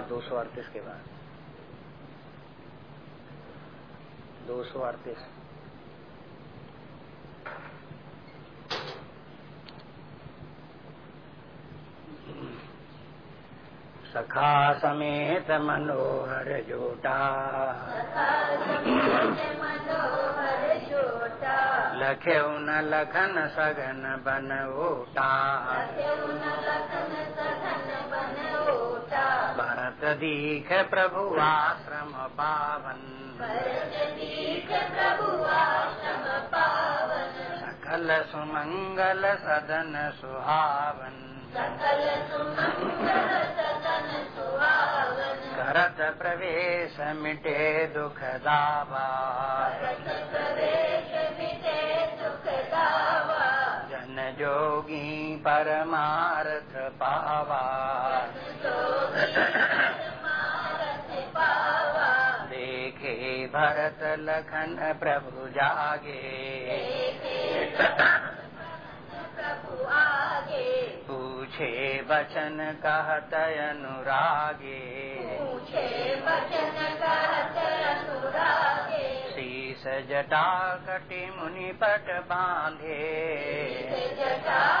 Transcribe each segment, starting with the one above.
दुआ दो सौ अड़तीस के बाद। दो सौ अड़तीस। सखा समेत मनोहर जोटा। लखे न लखन सघन बन ओटा। भरत दीख प्रभु आश्रम पावन सकल सुमंगल सदन सुहावन करत प्रवेश मिटे दुख दावा जन जोगी परमार्थ पावा देखे भरत लखन प्रभु जागे। पूछे बचन कहत अनुरागे। शीस जटा कटि मुनि पट बांधे। जटा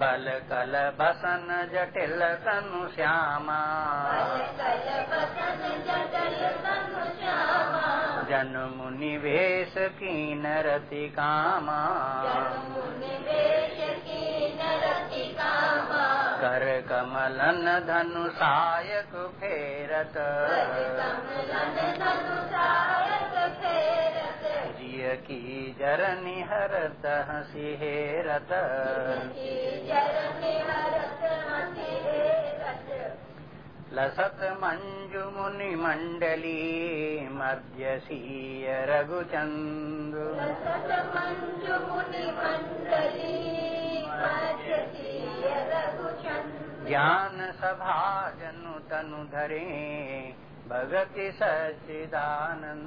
बल कल बसन जटिल तनु सनुश्या जनमुनि भेश कीनरति कामा। कर कमलन धनु धनुष सयकफेर ीजरनि हरत हसि हेरत लसत मञ्जुमुनिमण्डलीमद्यसीय रघुचन्दु ज्ञानसभाजनु तनुधरे भगति सचिदानन्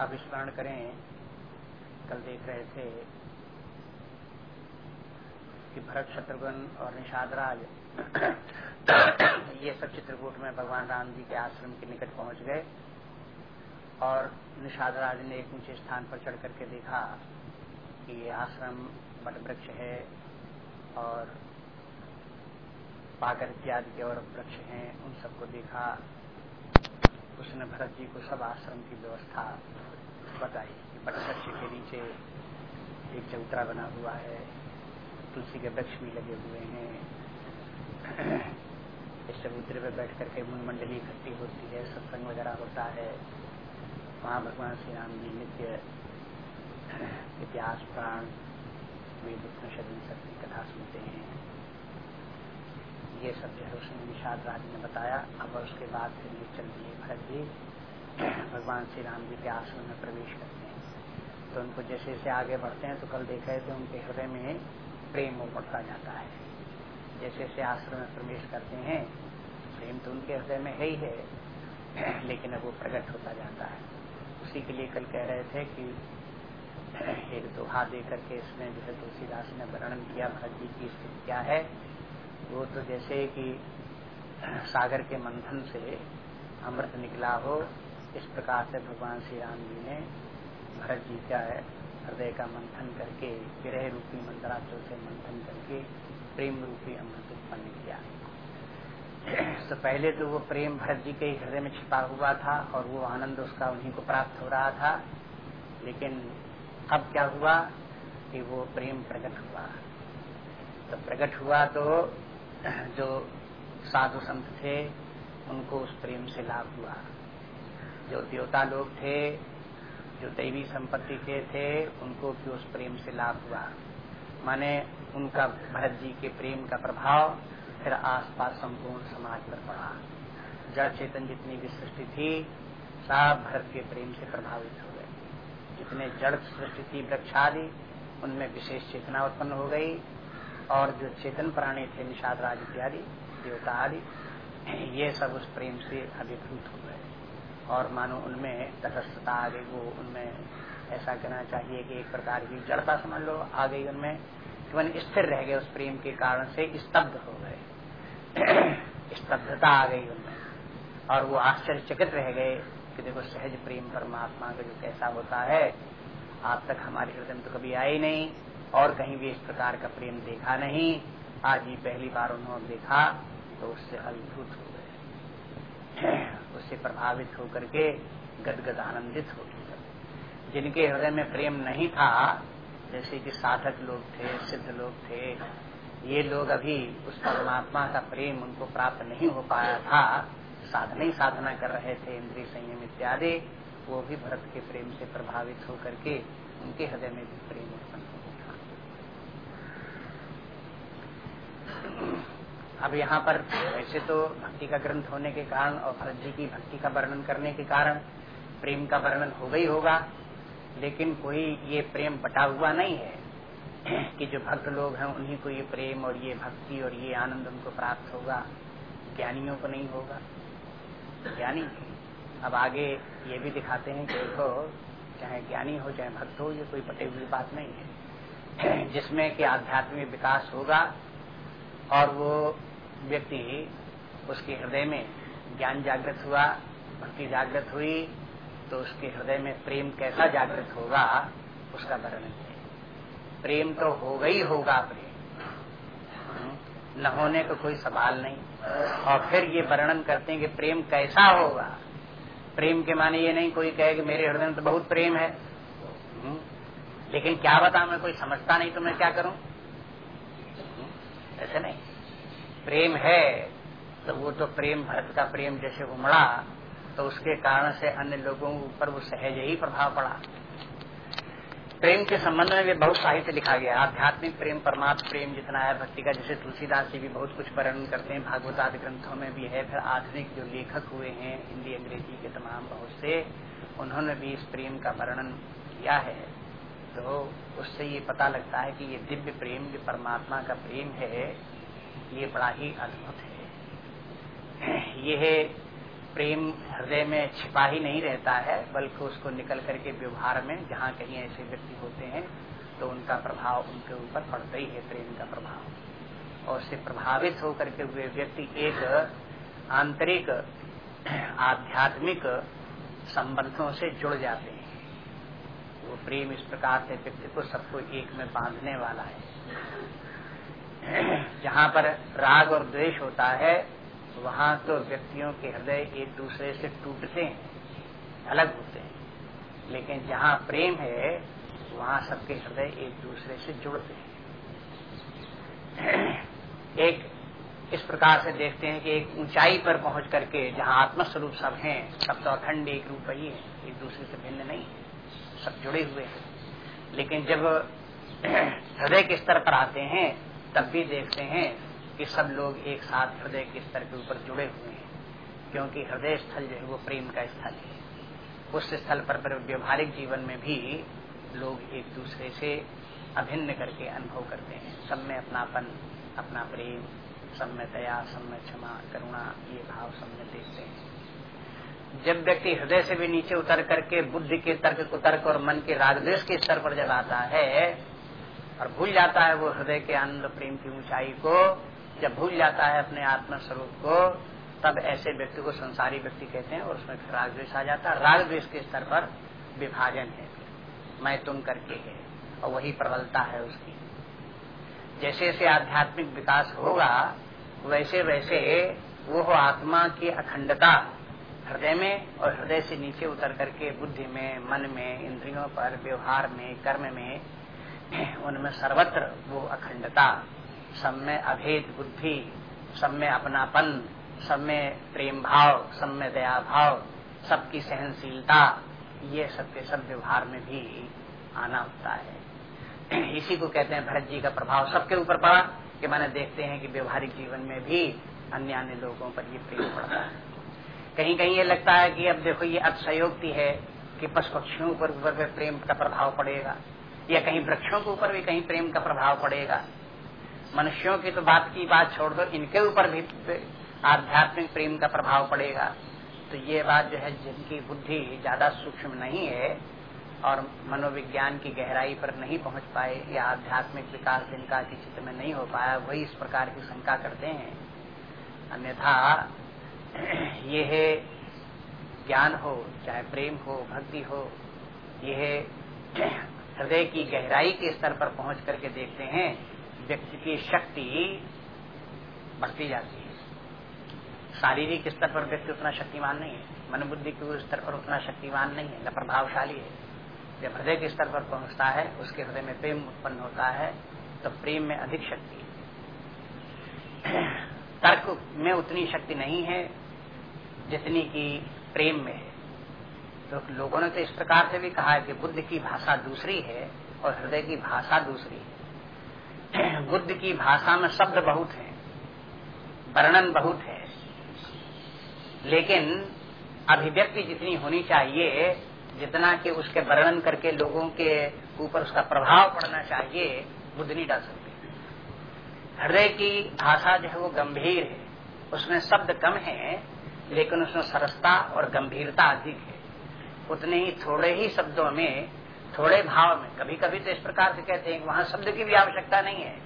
अब स्मरण करें। कल देख रहे थे कि भरत शत्रुघ्न और निषाद राज ये सब चित्रकूट में भगवान राम जी के आश्रम के निकट पहुँच गए और निषाद राज ने एक ऊँचे स्थान पर चढ़ करके देखा कि ये आश्रम बट वृक्ष है और पाकर इत्यादि के और वृक्ष हैं। उन सबको देखा। उसने भरत जी को सब आश्रम की व्यवस्था बताई कि के नीचे एक चबूतरा बना हुआ है, तुलसी के वृक्ष भी लगे हुए हैं। इस चबूतरे पर बैठ करके मुन मंडली इकट्ठी होती है, सत्संग वगैरह होता है। वहाँ भगवान श्री राम जी नित्य, इतिहास, प्राण, वेद, उपनिषद इन कथा सुनते हैं। ये सब जो है उसने निषाद राज ने बताया। अब उसके बाद फिर ये चल दिए भरत जी। भगवान श्री राम जी के आश्रम में प्रवेश करते हैं। तो उनको जैसे जैसे आगे बढ़ते हैं तो कल देखा है तो उनके हृदय में प्रेम बढ़ता जाता है। जैसे जैसे आश्रम में प्रवेश करते हैं, प्रेम तो उनके हृदय में है ही है, लेकिन अब वो प्रकट होता जाता है। उसी के लिए कल कह रहे थे कि एक दोहा दे करके इसमें जो है तुलसीदास ने वर्णन किया, भरत जी की स्थिति क्या है। वो तो जैसे कि सागर के मंथन से अमृत निकला हो इस प्रकार से भगवान श्री राम जी ने भरत जी का हृदय का मंथन करके, विरह रूपी मंत्राचल से मंथन करके प्रेम रूपी अमृत उत्पन्न किया। तो पहले तो वो प्रेम भरत जी के हृदय में छिपा हुआ था और वो आनंद उसका उन्हीं को प्राप्त हो रहा था। लेकिन अब क्या हुआ कि वो प्रेम प्रकट हुआ। तो प्रकट हुआ तो जो साधु संत थे, उनको उस प्रेम से लाभ हुआ। जो देवता लोग थे, जो दैवी संपत्ति के थे, उनको भी उस प्रेम से लाभ हुआ। माने उनका भरत जी के प्रेम का प्रभाव फिर आसपास संपूर्ण समाज पर पड़ा। जड़ चेतन जितनी भी सृष्टि थी, सब भरत के प्रेम से प्रभावित हो गए। जितने जड़ सृष्टि थी वृक्षादि, उनमें विशेष चेतना उत्पन्न हो गई और जो चेतन प्राणी थे, निषाद राज इत्यादि, देवता आदि, ये सब उस प्रेम से अभिभूत हो और मानो उनमें तटस्थता आ गई, वो उनमें ऐसा कहना चाहिए कि एक प्रकार की जड़ता समझ लो, आ गई उनमें। कि स्थिर रह गए उस प्रेम के कारण से स्तब्ध हो गए। स्तब्धता आ गई उनमें। और वो आश्चर्यचकित रह गए कि देखो, सहज प्रेम परमात्मा का जो कैसा होता है आज तक हमारे हृदय में तो कभी आए नहीं, और कहीं भी इस प्रकार का प्रेम देखा नहीं। आज ही पहली बार उन्होंने देखा तो उससे अभिभूत हो उससे प्रभावित होकर के गदगद आनंदित हो जिनके हृदय में प्रेम नहीं था, जैसे कि साधक लोग थे, सिद्ध लोग थे, ये लोग अभी उस परमात्मा का प्रेम उनको प्राप्त नहीं हो पाया था। साधना ही साधना कर रहे थे, इंद्रिय संयम इत्यादि, वो भी भरत के प्रेम से प्रभावित होकर के उनके हृदय में भी प्रेम उत्पन्न हो अब यहाँ पर वैसे तो भक्ति का ग्रंथ होने के कारण और भरत जी की भक्ति का वर्णन करने के कारण प्रेम का वर्णन हो गई होगा, लेकिन कोई ये प्रेम बटा हुआ नहीं है कि जो भक्त लोग हैं उन्हीं को ये प्रेम और ये भक्ति और ये आनंद उनको प्राप्त होगा। ज्ञानियों को नहीं होगा। ज्ञानी अब आगे ये भी दिखाते हैं कि देखो, चाहे ज्ञानी हो, चाहे भक्त हो, ये कोई पटे हुई बात नहीं है। जिसमें कि आध्यात्मिक विकास होगा और वो व्यक्ति उसके हृदय में ज्ञान जागृत हुआ, भक्ति जागृत हुई तो उसके हृदय में प्रेम कैसा जागृत होगा, उसका वर्णन है। प्रेम तो होगा ही होगा प्रेम न होने का को कोई सवाल नहीं। और फिर ये वर्णन करते हैं कि प्रेम कैसा होगा। प्रेम के माने ये नहीं कोई कहे कि मेरे हृदय में तो बहुत प्रेम है। हम्म। लेकिन क्या बता मैं कोई समझता नहीं तो मैं क्या करूँ? हम्म। ऐसे नहीं। प्रेम है तो वो तो प्रेम, भरत का प्रेम जैसे उमड़ा तो उसके कारण से अन्य लोगों पर वो सहज ही प्रभाव पड़ा। प्रेम के संबंध में भी बहुत साहित्य लिखा गया। आध्यात्मिक प्रेम, परमात्म प्रेम जितना है, भक्ति का, जैसे तुलसीदास जी भी बहुत कुछ वर्णन करते हैं भागवत आदि ग्रंथों में भी है। फिर आधुनिक जो लेखक हुए हैं, हिंदी, अंग्रेज़ी के तमाम बहुत से, उन्होंने भी इस प्रेम का वर्णन किया है। तो उससे ये पता लगता है कि ये दिव्य प्रेम, जो परमात्मा का प्रेम है ये बड़ा ही अद्भुत है। ये प्रेम हृदय में छिपा ही नहीं रहता है, बल्कि उसको निकल करके व्यवहार में जहाँ कहीं ऐसे व्यक्ति होते हैं तो उनका प्रभाव उनके ऊपर पड़ता ही है, प्रेम का प्रभाव। और उससे प्रभावित होकर के वे व्यक्ति एक आंतरिक, आध्यात्मिक संबंधों से जुड़ जाते हैं। वो प्रेम इस प्रकार से व्यक्ति को सबको एक में बांधने वाला है। जहाँ पर राग और द्वेष होता है, वहाँ तो व्यक्तियों के हृदय एक दूसरे से टूटते हैं, अलग होते हैं। लेकिन जहाँ प्रेम है, वहाँ सबके हृदय एक दूसरे से जुड़ते हैं। एक इस प्रकार से देखते हैं कि एक ऊंचाई पर पहुँच करके जहाँ आत्मस्वरूप सब हैं, सब तो अखंड एक रूप ही है, एक दूसरे से भिन्न नहीं सब जुड़े हुए हैं। लेकिन जब हृदय के स्तर पर आते हैं तब भी देखते हैं कि सब लोग एक साथ हृदय के स्तर के ऊपर जुड़े हुए हैं, क्योंकि हृदय स्थल जो है वो प्रेम का स्थल है। उस स्थल पर व्यवहारिक जीवन में भी लोग एक दूसरे से अभिन्न करके अनुभव करते हैं। सब में अपनापन, अपना प्रेम, सब में दया, सब में क्षमा, करुणा, ये भाव सब में देखते हैं। जब व्यक्ति हृदय से भी नीचे उतर करके बुद्धि के तर्क कुतर्क और मन के रागदेश के स्तर पर जब आता है और भूल जाता है वो हृदय के आनंद प्रेम की ऊंचाई को। जब भूल जाता है अपने आत्मा स्वरूप को, तब ऐसे व्यक्ति को संसारी व्यक्ति कहते हैं और उसमें फिर राग आ जाता है। राग के स्तर पर विभाजन है। मैं तुम करके है और वही प्रबलता है उसकी। जैसे जैसे आध्यात्मिक विकास होगा, वैसे वैसे वो आत्मा की अखंडता। हृदय में और हृदय से नीचे उतर करके बुद्धि में, मन में, इंद्रियों पर, व्यवहार में, कर्म में उनमें सर्वत्र वो अखंडता सब में अभेद बुद्धि सब में अपनापन सब में प्रेम भाव सब में दया भाव सबकी सहनशीलता, ये सब के सब व्यवहार में भी आना होता है। इसी को कहते हैं भरत जी का प्रभाव सबके ऊपर पड़ा कि मैंने देखते हैं कि व्यवहारिक जीवन में भी अन्य अन्य लोगों पर ये प्रेम पड़ता है। कहीं कहीं ये लगता है कि अब देखो ये अतिशयोक्ति है कि पशु पक्षियों पर प्रेम का प्रभाव पड़ेगा। या कहीं वृक्षों के ऊपर भी कहीं प्रेम का प्रभाव पड़ेगा। मनुष्यों की तो बात की बात छोड़ दो इनके ऊपर भी आध्यात्मिक प्रेम का प्रभाव पड़ेगा। तो ये बात जो है, जिनकी बुद्धि ज़्यादा सूक्ष्म नहीं है और मनोविज्ञान की गहराई पर नहीं पहुँच पाए या आध्यात्मिक विकास जिनका की चित्र में नहीं हो पाया, वही इस प्रकार की शंका करते हैं। अन्यथा ये है ज्ञान हो, चाहे प्रेम हो, भक्ति हो, यह हृदय की गहराई के स्तर पर पहुँच करके देखते हैं, व्यक्ति की शक्ति बढ़ती जाती है। शारीरिक स्तर पर व्यक्ति उतना शक्तिमान नहीं है मन बुद्धि के स्तर पर उतना शक्तिमान नहीं है न प्रभावशाली है। जब हृदय के स्तर पर पहुँचता है, उसके हृदय में प्रेम उत्पन्न होता है तो प्रेम में अधिक शक्ति है। तर्क में उतनी शक्ति नहीं है, जितनी की प्रेम में है। तो लोगों ने तो इस प्रकार से भी कहा है कि बुद्ध की भाषा दूसरी है और हृदय की भाषा दूसरी है। बुद्ध की भाषा में शब्द बहुत है, वर्णन बहुत है। लेकिन अभिव्यक्ति जितनी होनी चाहिए, जितना कि उसके वर्णन करके लोगों के ऊपर उसका प्रभाव पड़ना चाहिए, बुद्ध नहीं डाल सकते। हृदय की भाषा जो है वो गंभीर है। उसमें शब्द कम है, लेकिन उसमें सरसता और गंभीरता अधिक है। उतने ही थोड़े ही शब्दों में, थोड़े भाव में कभी कभी तो इस प्रकार से कहते हैं वहाँ शब्द की भी आवश्यकता नहीं है।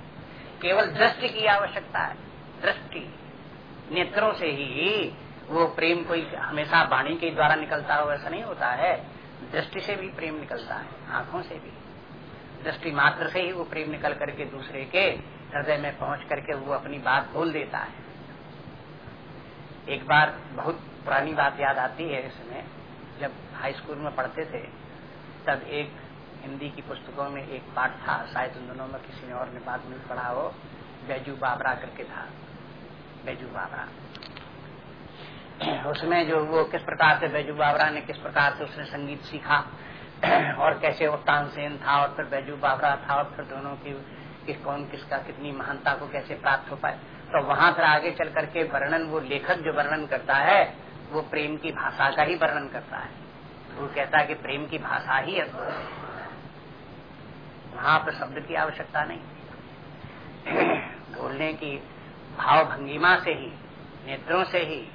केवल दृष्टि की आवश्यकता है। दृष्टि, नेत्रों से ही वो प्रेम कोई हमेशा वाणी के द्वारा निकलता हो, ऐसा नहीं होता है। दृष्टि से भी प्रेम निकलता है, आँखों से भी। दृष्टि मात्र से ही वो प्रेम निकल करके दूसरे के हृदय में पहुँच करके वो अपनी बात बोल देता है। एक बार बहुत पुरानी बात याद आती है इसमें। जब हाई स्कूल में पढ़ते थे, तब एक हिंदी की पुस्तकों में एक पाठ था, शायद उन दोनों में किसी ने और ने बात नहीं पढ़ा हो, बैजू बाबरा करके था। बैजू बाबरा। उसमें जो वो किस प्रकार से बैजू बाबरा ने किस प्रकार से उसने संगीत सीखा, और कैसे वो तानसेन था, और फिर बैजू बाबरा था, और फिर दोनों की किस कौन किसका कितनी महानता को कैसे प्राप्त हो पाए। तो वहाँ फिर आगे चल करके वर्णन, वो लेखक जो वर्णन करता है वो प्रेम की भाषा का ही वर्णन करता है। वो कहता है कि प्रेम की भाषा ही अद्भुत है। वहाँ पर शब्द की आवश्यकता नहीं। बोलने की भाव भंगिमा से ही, नेत्रों से ही,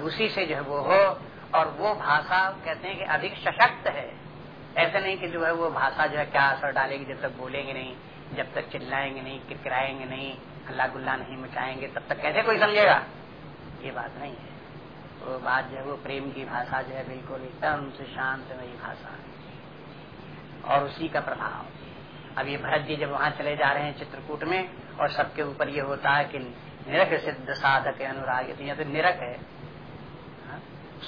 उसी से जो है वो हो, और वो भाषा कहते हैं कि अधिक सशक्त है। ऐसा नहीं कि जो है वो भाषा जो है क्या असर डालेगी जब तक बोलेंगे नहीं, जब तक चिल्लाएँगे नहीं, किरकिराएँगे नहीं हल्ला गुल्ला नहीं मचाएँगे, तब तक कैसे कोई समझेगा? ये बात नहीं है। वो बात जो है, वो प्रेम की भाषा जो है बिल्कुल एकदम से शांत वही भाषा और उसी का प्रभाव। अब ये भरत जी जब वहाँ चले जा रहे हैं चित्रकूट में, और सबके ऊपर ये होता है कि निरख सिद्ध साधक है, अनुराग तो निरख है।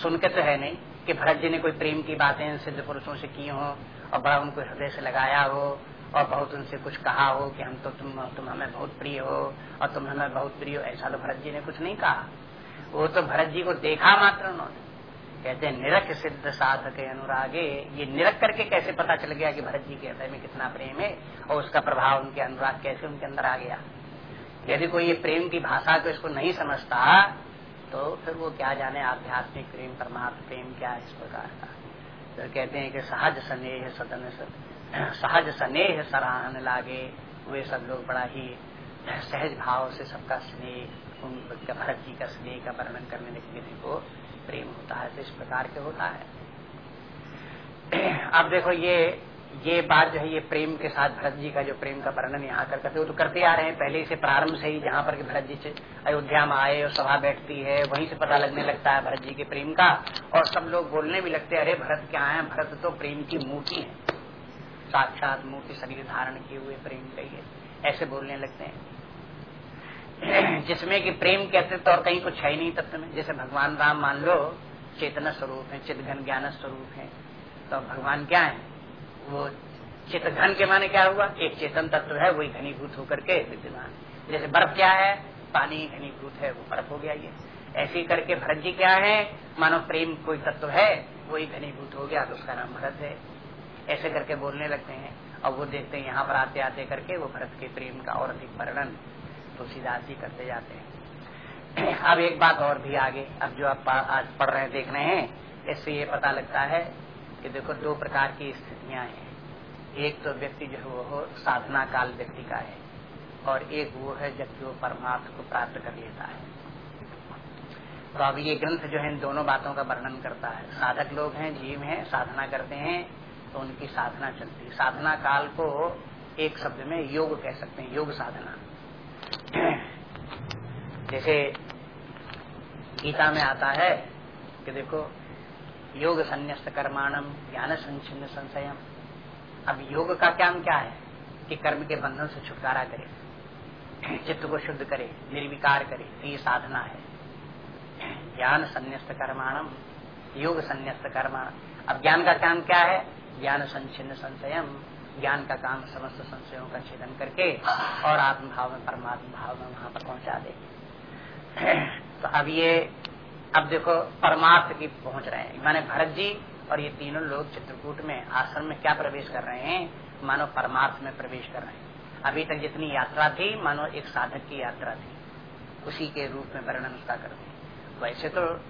सुन के तो है नहीं कि भरत जी ने कोई प्रेम की बातें सिद्ध पुरुषों से की हो, और बड़ा उनको हृदय से लगाया हो, और बहुत उनसे कुछ कहा हो कि हम तो तुम तुम हमें बहुत प्रिय हो, और तुम हमें बहुत प्रिय हो, ऐसा तो भरत जी ने कुछ नहीं कहा। वो तो भरत जी को देखा मात्र उन्होंने। कहते हैं सिद्ध साधक अनुरागे। ये निरख करके कैसे पता चल गया कि भरत जी के हृदय में कितना प्रेम है और उसका प्रभाव उनके अनुराग कैसे उनके अंदर आ गया? यदि कोई ये प्रेम की भाषा को इसको नहीं समझता तो फिर वो क्या जाने आध्यात्मिक प्रेम परमात्म प्रेम क्या इस प्रकार का? तो कहते हैं कि सहज स्नेह सदन सहज स्नेह सराहन लागे। वे सब लोग बड़ा ही सहज भाव से सबका स्नेह उन भरत जी का स्नेह का वर्णन करने लगने को प्रेम होता है तो इस प्रकार के होता है। अब देखो ये ये बात जो है, ये प्रेम के साथ भरत जी का जो प्रेम का वर्णन यहाँ कर करते वो तो करते आ रहे हैं, पहले से प्रारंभ से ही जहाँ पर भरत जी अयोध्या में आए और सभा बैठती है, वहीं से पता लगने लगता है भरत जी के प्रेम का, और सब लोग बोलने भी लगते हैं, अरे भरत क्या है? भरत तो प्रेम की मूर्ति है। साक्षात मूर्ति शरीर धारण किए हुए प्रेम कहिए ऐसे बोलने लगते हैं। जिसमें कि प्रेम के अतिरिक्त और कहीं कुछ है ही नहीं तत्व में। जैसे भगवान राम मान लो, चेतना स्वरूप है चित घन ज्ञान स्वरूप है तो भगवान क्या है? वो चित घन के माने क्या हुआ? एक चेतन तत्व है, वही घनीभूत होकर के विद्यमान। जैसे बर्फ़ क्या है? पानी घनीभूत है, वो बर्फ़ हो गया ये। ऐसे करके भरत जी क्या है? मानो प्रेम कोई तत्व है, वही घनीभूत हो गया तो उसका नाम भरत है। ऐसे करके बोलने लगते हैं। और वो देखते हैं, यहाँ पर आते आते करके वो भरत के प्रेम का और अधिक वर्णन तुलसीदास जी करते जाते हैं। अब एक बात और भी आगे, अब जो आप आज पढ़ रहे हैं, देख रहे हैं, इससे ये पता लगता है कि देखो, दो प्रकार की स्थितियाँ हैं। एक तो व्यक्ति जो है, वो साधना काल व्यक्ति का है, और एक वो है जब जो परमात्मा को प्राप्त कर लेता है। तो अब ये ग्रंथ जो है, इन दोनों बातों का वर्णन करता है। साधक लोग हैं, जीव हैं, साधना करते हैं तो उनकी साधना चलती है। साधना काल को एक शब्द में योग कह सकते हैं, योग साधना। जैसे गीता में आता है कि देखो, योग संन्यास्त कर्माणम, ज्ञान संचिन्न संशयम। अब योग का काम क्या है? कि कर्म के बंधन से छुटकारा करे, चित्त को शुद्ध करे, निर्विकार करे तो ये साधना है। ज्ञान संन्यास्त कर्माणम, योग संन्यास्त कर्माण अब ज्ञान का काम क्या है? ज्ञान संचिन्न संशयम, ज्ञान का काम समस्त संशयों का छेदन करके और आत्मभाव में परमात्मा भाव में वहाँ पर पहुँचा दे तो अब ये, अब देखो, परमार्थ की पहुँच रहे हैं। माने भरत जी और ये तीनों लोग चित्रकूट में, आश्रम में क्या प्रवेश कर रहे हैं? मानो परमार्थ में प्रवेश कर रहे हैं। अभी तक जितनी यात्रा थी, मानो एक साधक की यात्रा थी। उसी के रूप में वर्णन उसका कर करते वैसे तो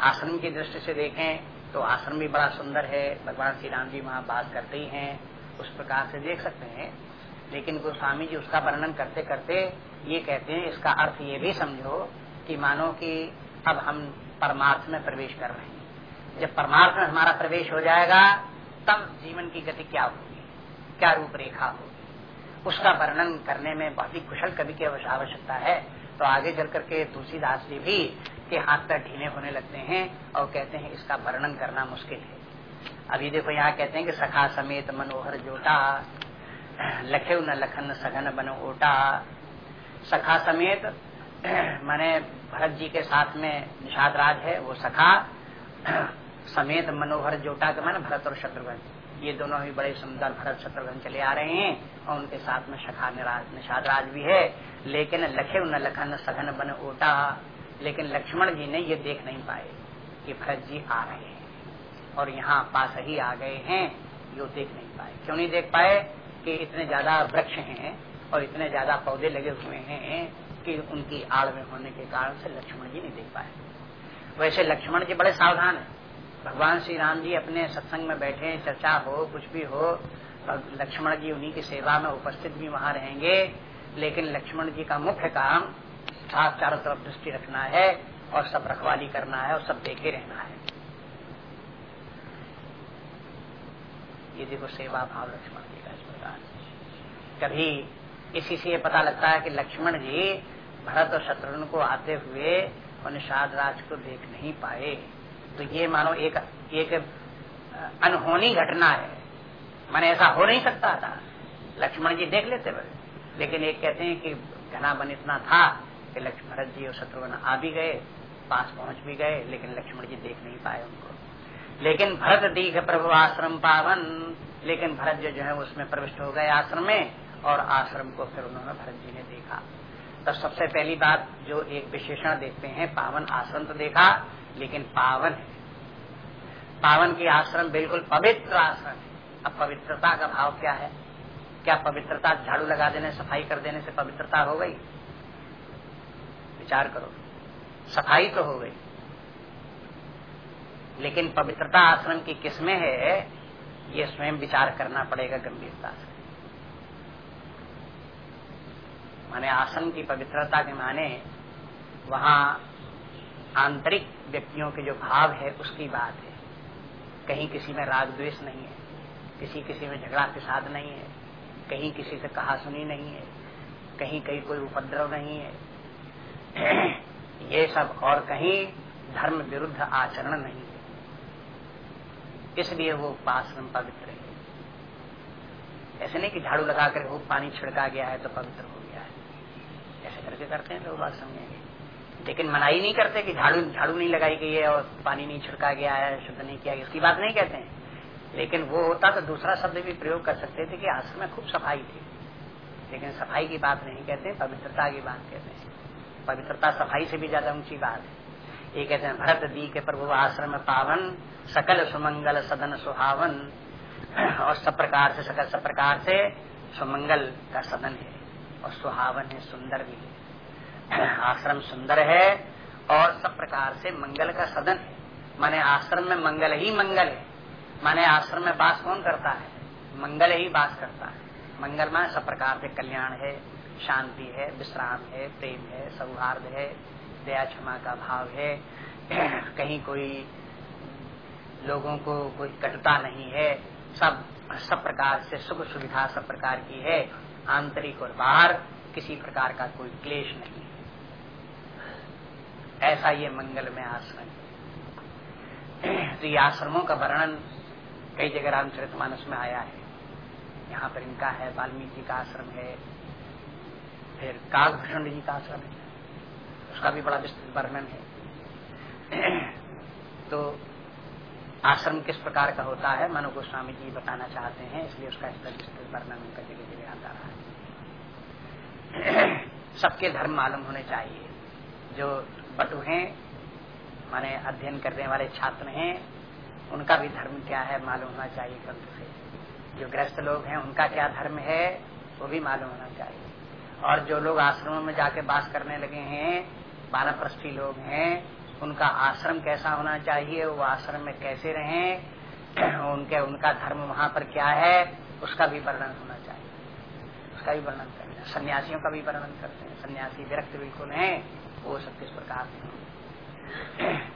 आश्रम की दृष्टि से देखें तो आश्रम भी बड़ा सुंदर है। भगवान श्री राम जी वहाँ बात करते ही हैं। उस प्रकार से देख सकते हैं। लेकिन गोस्वामी जी उसका वर्णन करते करते ये कहते हैं, इसका अर्थ ये भी समझो कि मानो कि अब हम परमार्थ में प्रवेश कर रहे हैं। जब परमार्थ में हमारा प्रवेश हो जाएगा, तब जीवन की गति क्या होगी? क्या रूपरेखा होगी? उसका वर्णन करने में बहुत ही कुशल कवि की आवश्यकता है। तो आगे चल करके तुलसीदास जी भी के हाथ पैर ढीले होने लगते हैं और कहते हैं, इसका वर्णन करना मुश्किल है। अभी देखो, यहाँ कहते हैं कि सखा समेत मनोहर जोटा लखे न लखन सघन बनो ओटा सखा समेत, माने भरत जी के साथ में निषाद राज है, वो सखा, समेत मनोहर जोटा के, माने भरत और शत्रुघ्न। ये दोनों ही बड़े सुंदर भरत शत्रुघ्न चले आ रहे हैं, और उनके साथ में सखा निषाद राज भी है। लेकिन लखे न लखन सघन बन ओटा। लेकिन लक्ष्मण जी ने ये देख नहीं पाए कि भरत जी आ रहे हैं, और यहाँ पास ही आ गए हैं, यो देख नहीं पाए। क्यों नहीं देख पाए कि इतने ज़्यादा वृक्ष हैं और इतने ज़्यादा पौधे लगे हुए हैं कि उनकी आड़ में होने के कारण से लक्ष्मण जी नहीं देख पाए। वैसे लक्ष्मण जी बड़े सावधान है। भगवान श्री राम जी अपने सत्संग में बैठे चर्चा हो, कुछ भी हो लक्ष्मण जी उन्हीं की सेवा में उपस्थित भी वहाँ रहेंगे। लेकिन लक्ष्मण जी का मुख्य काम साफ़ चारों तरफ़ दृष्टि रखना है और सब रखवाली करना है और सब देखे रहना है। ये देखो सेवा भाव लक्ष्मण जी का इस प्रकार। कभी इसी से ये पता लगता है कि लक्ष्मण जी भरत और शत्रुघ्न को आते हुए और निषाद राज को देख नहीं पाए। तो ये मानो एक एक अनहोनी घटना है। मैंने ऐसा हो नहीं सकता था। लक्ष्मण जी देख लेते बड़े लेकिन एक कहते हैं कि घना बन इतना था कि लक्ष्मण, भरत जी और शत्रुघ्न आ भी गए, पास पहुँच भी गए, लेकिन लक्ष्मण जी देख नहीं पाए उनको। लेकिन भरत दीघ प्रभु आश्रम पावन, लेकिन भरत जो है उसमें प्रविष्ट हो गए आश्रम में। और आश्रम को फिर उन्होंने भरत जी ने देखा। तो सबसे पहली बात, जो एक विशेषण देखते हैं, पावन आश्रम तो देखा, लेकिन पावन है। पावन की आश्रम बिल्कुल पवित्र आश्रम है। अब पवित्रता का भाव क्या है? क्या पवित्रता झाड़ू लगा देने, सफ़ाई कर देने से पवित्रता हो गई? विचार करो। सफ़ाई तो हो गई। लेकिन पवित्रता आश्रम की किस्में है, ये स्वयं विचार करना पड़ेगा गंभीरता से। माने आश्रम की पवित्रता के माने वहाँ आंतरिक व्यक्तियों के जो भाव है, उसकी बात है। कहीं किसी में राग द्वेष नहीं है, किसी किसी में झगड़ा फिसाद नहीं है, कहीं किसी से कहा सुनी नहीं है, कहीं कहीं कोई उपद्रव नहीं है। ये सब और कहीं धर्म विरुद्ध आचरण नहीं है। इसलिए वो आश्रम पवित्र है। ऐसे नहीं कि झाड़ू लगा कर वो पानी छिड़का गया है तो पवित्र है। ऐसे करके करते हैं, लोग बात समझेंगे। लेकिन मनाही नहीं करते कि झाड़ू झाड़ू नहीं लगाई गई है और पानी नहीं छिड़का गया है, शुद्ध नहीं किया गया इसकी बात नहीं कहते हैं। लेकिन वो होता तो दूसरा शब्द भी प्रयोग कर सकते थे कि आश्रम में खूब सफ़ाई थी। लेकिन सफ़ाई की बात नहीं कहते, पवित्रता की बात कहते हैं। पवित्रता सफ़ाई से भी ज़्यादा ऊँची बात है। ये कहते हैं, भरत दी के प्रभु आश्रम पावन, सकल सुमंगल सदन सुहावन, और सब प्रकार से, सकल सब प्रकार से सुमंगल का सदन है। और सुहावन है, सुंदर भी है। आश्रम सुंदर है और सब प्रकार से मंगल का सदन। है माने आश्रम में मंगल ही मंगल है। माने आश्रम में बास कौन करता है? मंगल ही बास करता है। मंगल में सब प्रकार से कल्याण है, शांति है, विश्राम है, प्रेम है, सौहार्द है, दया क्षमा का भाव है। कहीं कोई लोगों को कोई कटता नहीं है। सब सब प्रकार से सुख सुविधा सब प्रकार की है। आंतरिक और बाहर, किसी प्रकार का कोई क्लेश नहीं। है ऐसा ये मंगल में आश्रम तो ये आश्रमों का वर्णन कई जगह रामचरित मानस में आया है। यहाँ पर इनका है, वाल्मीकि का आश्रम है, फिर कागभूषण जी का आश्रम है। उसका भी बड़ा विस्तृत वर्णन है। तो आश्रम किस प्रकार का होता है, मनो गोस्वामी जी बताना चाहते हैं, इसलिए उसका विस्तृत वर्णन उनका जगह सबके धर्म मालूम होने चाहिए। जो बटु हैं, माने अध्ययन करने वाले छात्र हैं, उनका भी धर्म क्या है मालूम होना चाहिए ग्रंथ से। जो ग्रस्त लोग हैं, उनका क्या धर्म है, वो भी मालूम होना चाहिए। और जो लोग आश्रमों में जाके बास करने लगे हैं बानप्रस्थी लोग हैं, उनका आश्रम कैसा होना चाहिए, वो आश्रम में कैसे रहें, उनके, उनका धर्म वहाँ पर क्या है, उसका भी वर्णन होना चाहिए। उसका भी वर्णन करते हैं सन्यासियों का भी वर्णन करते हैं। सन्यासी विरक्त बिल्कुल है, वो सब किस प्रकार के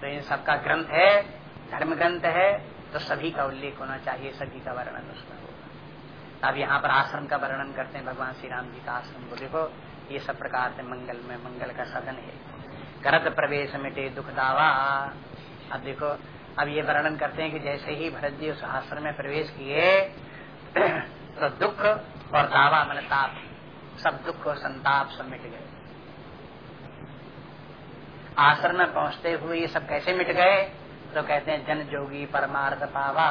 तो इन सबका ग्रंथ है धर्म ग्रंथ है तो सभी का उल्लेख होना चाहिए, सभी का वर्णन उसका होगा। अब यहाँ पर आश्रम का वर्णन करते हैं, भगवान श्री राम जी का आश्रम। को देखो, ये सब प्रकार से मंगल में, मंगल का सदन है। करत प्रवेश मिटे दुख दावा। अब देखो, अब ये वर्णन करते हैं कि जैसे ही भरत जी उस आश्रम में प्रवेश किए तो दुख और दावा मन ताप। सब दुख और संताप सब मिट गए। आश्रम में पहुँचते हुए ये सब कैसे मिट गए? तो कहते हैं, जन जोगी परमार्थ पावा।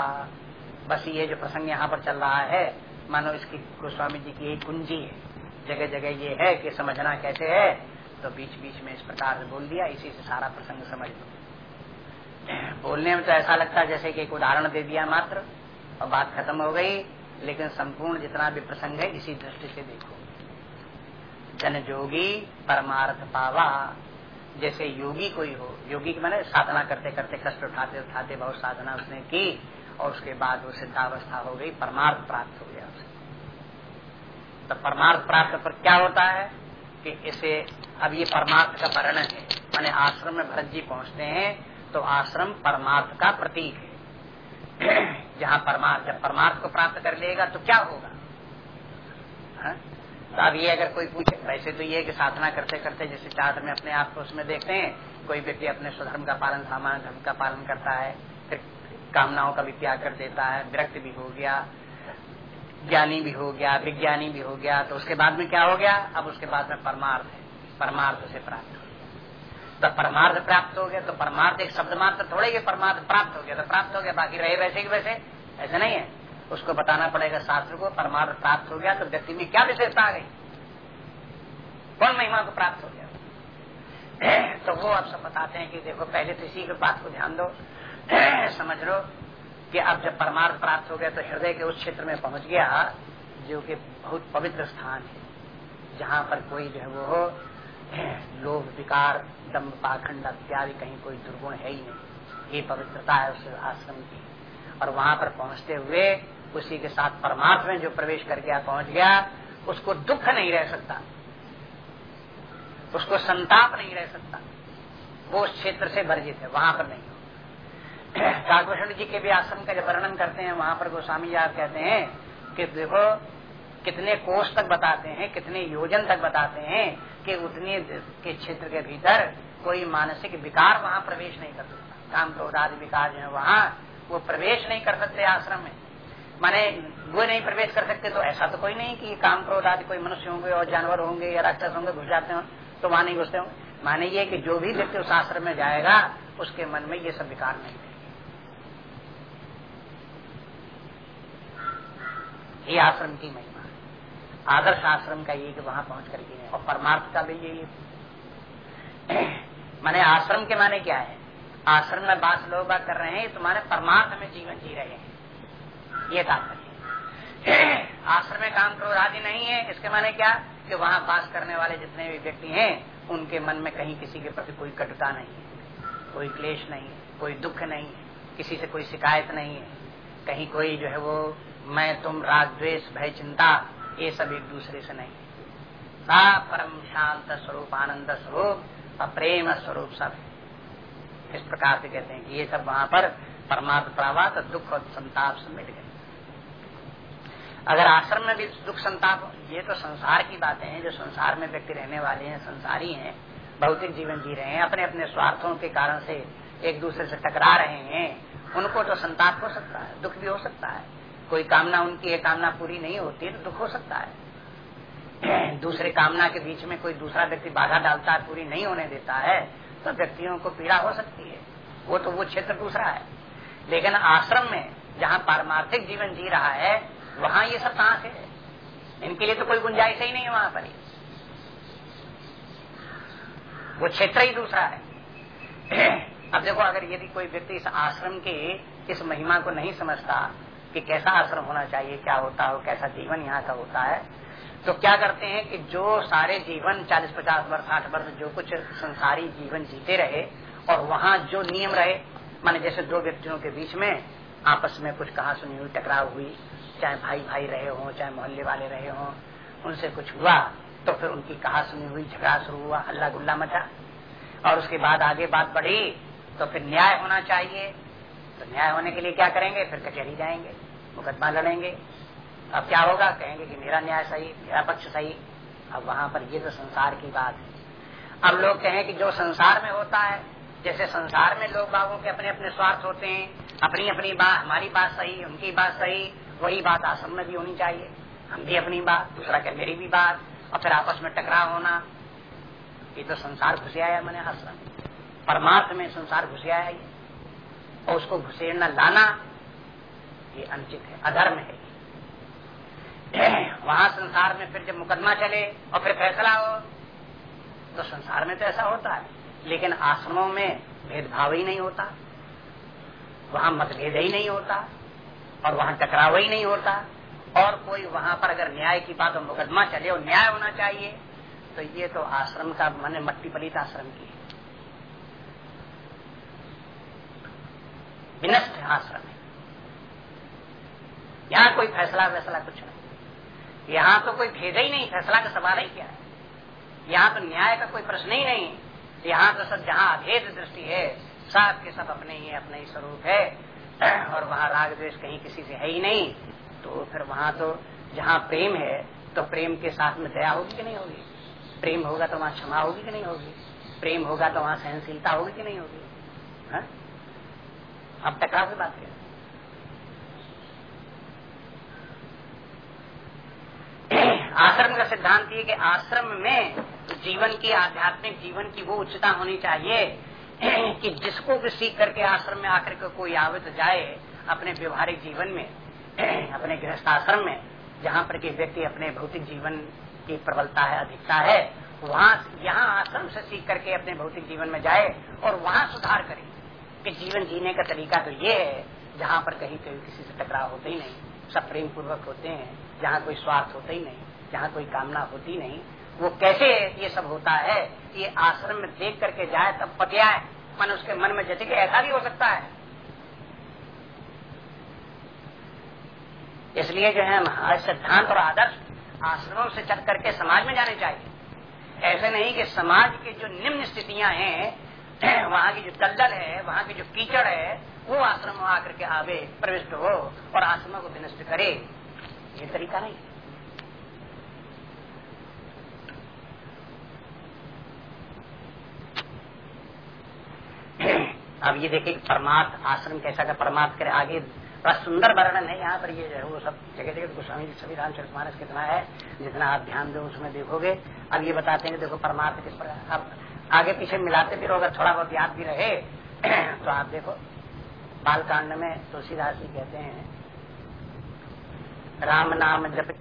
बस ये जो प्रसंग यहाँ पर चल रहा है, मानो इसकी गोस्वामी जी की एक कुंजी है। जगह जगह ये है कि समझना कैसे है तो बीच बीच में इस प्रकार से बोल दिया। इसी से सारा प्रसंग समझ लो। बोलने में तो ऐसा लगता है जैसे कि एक उदाहरण दे दिया मात्र, और बात खत्म हो गई, लेकिन संपूर्ण जितना भी प्रसंग है, इसी दृष्टि से देखो। जन जोगी परमार्थ पावा। जैसे योगी कोई हो, योगी की मैंने साधना करते करते कष्ट उठाते उठाते बहुत साधना उसने की और उसके बाद वो सिद्धावस्था हो गई, परमार्थ प्राप्त हो गया उसे। तो परमार्थ प्राप्त पर क्या होता है कि इसे अब ये परमार्थ का वर्णन है। मैंने आश्रम में भरत जी पहुँचते हैं तो आश्रम परमार्थ का प्रतीक है। जहाँ परमार्थ, जब परमार्थ को प्राप्त कर लेगा तो क्या होगा? तो अब ये अगर कोई पूछे, वैसे तो ये कि साधना करते करते जैसे चार में अपने आप को उसमें देखते हैं, कोई व्यक्ति अपने स्वधर्म का पालन सामान, धर्म का पालन करता है, फिर कामनाओं का भी त्याग कर देता है, विरक्त भी हो गया, ज्ञानी भी हो गया, विज्ञानी भी हो गया तो उसके बाद में क्या हो गया? अब उसके बाद में परमार्थ है। परमार्थ से प्राप्त हो गया। तो परमार्थ प्राप्त हो गया तो परमार्थ एक शब्द मात्र थोड़े परमार्थ प्राप्त हो गया तो प्राप्त हो गया, बाकी रहे वैसे की वैसे, ऐसा नहीं है। उसको बताना पड़ेगा शास्त्र को, परमार्थ प्राप्त हो गया तो व्यक्ति में क्या विशेषता आ गई? कौन महिमा को प्राप्त हो गया? तो वो आप सब बताते हैं कि देखो, पहले तो इसी के बात को ध्यान दो। समझ लो कि अब जब परमार्थ प्राप्त हो गया तो हृदय के उस क्षेत्र में पहुँच गया जो कि बहुत पवित्र स्थान है, जहाँ पर कोई जो है वो लोभ, विकार, दम, पाखंड, इत्यादि कहीं कोई दुर्गुण है ही नहीं। ये पवित्रता है उस आश्रम की। और वहाँ पर पहुँचते हुए उसी के साथ परमार्थ में जो प्रवेश कर गया पहुँच गया, उसको दुख नहीं रह सकता। उसको संताप नहीं रह सकता। वो उस क्षेत्र से वर्जित है, वहाँ पर नहीं। काकभूषण जी के भी आश्रम का जब वर्णन करते हैं, वहाँ पर गोस्वामी जी आप कहते हैं कि देखो, कितने कोष तक बताते हैं, कितने योजन तक बताते हैं कि उतने के क्षेत्र के भीतर कोई मानसिक विकार वहाँ प्रवेश नहीं कर सकता। काम क्रोध आदि विकार जो है वहाँ, वो प्रवेश नहीं कर सकते आश्रम में। माने वो नहीं प्रवेश कर सकते तो ऐसा तो कोई नहीं कि काम क्रोध आदि कोई मनुष्य होंगे और जानवर होंगे या राक्षस होंगे, घुस जाते हो तो वहाँ नहीं घुसते होंगे माने ये कि जो भी व्यक्ति उस आश्रम में जाएगा, उसके मन में ये सब विकार नहीं ये आश्रम की महिमा आदर्श आश्रम का ये कि वहाँ पहुँच करके और परमार्थ का भी ये माने आश्रम के माने क्या है? आश्रम में बास लोग बात कर रहे हैं तुम्हारे परमार्थ में जीवन जी रहे हैं। ये तात्पर्य आश्रम में काम क्रोध आदि नहीं है, इसके माने क्या? कि वहाँ बास करने वाले जितने भी व्यक्ति हैं, उनके मन में कहीं किसी के प्रति कोई कटुता नहीं है, कोई क्लेश नहीं है, कोई दुख नहीं है, किसी से कोई शिकायत नहीं है। कहीं कोई जो है वो, मैं, तुम, राग, द्वेष, भय, चिंता, ये सब एक दूसरे से नहीं सा परम शांत स्वरूप, आनंद स्वरूप और प्रेम स्वरूप सब इस प्रकार से कहते हैं कि ये सब वहाँ पर परमात्मा दुख और संताप से मिट गए। अगर आश्रम में भी दुख संताप ये तो संसार की बातें हैं, जो संसार में व्यक्ति रहने वाले हैं, संसारी हैं, भौतिक जीवन जी रहे हैं अपने अपने स्वार्थों के कारण से एक दूसरे से टकरा रहे हैं, उनको तो संताप हो सकता है, दुख भी हो सकता है। कोई कामना उनकी एक कामना पूरी नहीं होती तो दुख हो सकता है। दूसरे कामना के बीच में कोई दूसरा व्यक्ति बाधा डालता है, पूरी नहीं होने देता है तो व्यक्तियों को पीड़ा हो सकती है। वो तो वो क्षेत्र दूसरा है। लेकिन आश्रम में, जहाँ पारमार्थिक जीवन जी रहा है वहाँ ये सब कहाँ से इनके लिए तो कोई गुंजाइश ही नहीं है वहाँ पर वो क्षेत्र ही दूसरा है। अब देखो, अगर यदि कोई व्यक्ति इस आश्रम के, इस महिमा को नहीं समझता कि कैसा आश्रम होना चाहिए, क्या होता है कैसा जीवन यहाँ का होता है तो क्या करते हैं कि जो सारे जीवन 40-50 वर्ष, साठ वर्ष, जो कुछ संसारी जीवन जीते रहे, और वहाँ जो नियम रहे, माने जैसे दो व्यक्तियों के बीच में आपस में कुछ कहा सुनी हुई, टकराव हुई चाहे भाई भाई रहे हों, चाहे मोहल्ले वाले रहे हों, उनसे कुछ हुआ तो फिर उनकी कहा सुनी हुई, झगड़ा शुरू हुआ हल्ला गुल्ला मचा। और उसके बाद आगे बात बढ़ी तो फिर न्याय होना चाहिए। तो न्याय होने के लिए क्या करेंगे? फिर कचहरी जाएँगे, मुकदमा लड़ेंगे। अब क्या होगा? कहेंगे कि मेरा न्याय सही, मेरा पक्ष सही। अब वहाँ पर ये तो संसार की बात है। अब लोग कहें कि जो संसार में होता है, जैसे संसार में लोग बाबों के अपने अपने स्वार्थ होते हैं अपनी अपनी बात हमारी बात सही, उनकी बात सही वही बात आश्रम में भी होनी चाहिए। हम भी अपनी बात, दूसरा क्या मेरी भी बात, और फिर आपस में टकराव होना। ये तो संसार घुसे आया मैंने आश्रम परमार्थ में संसार घुसे आया ये। और उसको घुसेड़ना लाना, ये अनुचित है, अधर्म है वहाँ संसार में फिर जब मुकदमा चले और फिर फैसला हो तो संसार में तो ऐसा होता है, लेकिन आश्रमों में भेदभाव ही नहीं होता। वहाँ मतभेद ही नहीं होता। और वहाँ टकराव ही नहीं होता। और कोई वहाँ पर अगर न्याय की बात और मुकदमा चले और न्याय होना चाहिए तो ये तो आश्रम का मैंने मट्टी पलित आश्रम की है। विनष्ट आश्रम है। यहाँ कोई फैसला वैसला कुछ नहीं। यहाँ तो कोई भेद ही नहीं, फैसला का सवाल ही क्या है? यहाँ तो न्याय का कोई प्रश्न ही नहीं। यहाँ तो सब जहाँ अभेद दृष्टि है सब के सब अपने ही अपने ही स्वरूप है। और वहाँ राग द्वेष कहीं किसी से है ही नहीं। तो फिर वहाँ तो जहाँ प्रेम है तो प्रेम के साथ में दया होगी कि नहीं होगी? प्रेम होगा तो वहाँ क्षमा होगी कि नहीं होगी? प्रेम होगा तो वहाँ सहनशीलता होगी कि नहीं होगी? हाँ? अब टकराव से बात करें। आश्रम का सिद्धांत ये कि आश्रम में जीवन की, आध्यात्मिक जीवन की वो उच्चता होनी चाहिए कि जिसको भी सीख करके आश्रम में आकर के कोई आवत जाए अपने व्यवहारिक जीवन में, अपने गृहस्थ आश्रम में, जहाँ पर कि व्यक्ति अपने भौतिक जीवन की प्रबलता है, अधिकता है, वहाँ यहाँ आश्रम से सीख करके अपने भौतिक जीवन में जाए और वहाँ सुधार करे। कि जीवन जीने का तरीका तो ये है, जहाँ पर कहीं कहीं किसी से टकराव होते ही नहीं। सब प्रेम पूर्वक होते हैं, जहाँ कोई स्वार्थ होता ही नहीं, जहाँ कोई कामना होती नहीं वो कैसे ये सब होता है? ये आश्रम में देख करके जाए तब पतियाए मन उसके मन में जैसे कि ऐसा भी हो सकता है। इसलिए जो है हमारे सिद्धांत और आदर्श आश्रमों से चल करके समाज में जाने चाहिए। ऐसे नहीं कि समाज की जो निम्न स्थितियाँ हैं, वहाँ की जो दलदल है, वहाँ की जो कीचड़ है, वो आश्रम आकर के आवे, प्रविष्ट हो और आश्रमों को विनष्ट करे। ये तरीका नहीं अब ये देखे परमार्थ आश्रम कैसा का परमार्थ करे आगे बड़ा सुंदर वर्णन है। यहाँ पर ये जो है, वो सब जगह जगह गोस्वामी जी, सभी रामचरित मानस कितना है, जितना आप ध्यान दो, उसमें देखोगे। अब ये बताते हैं देखो, परमार्थ किस प्रकार अब आगे पीछे मिलाते फिर, अगर थोड़ा बहुत याद भी रहे तो आप देखो, बालकांड में तुलसीदास जी कहते हैं, राम नाम जप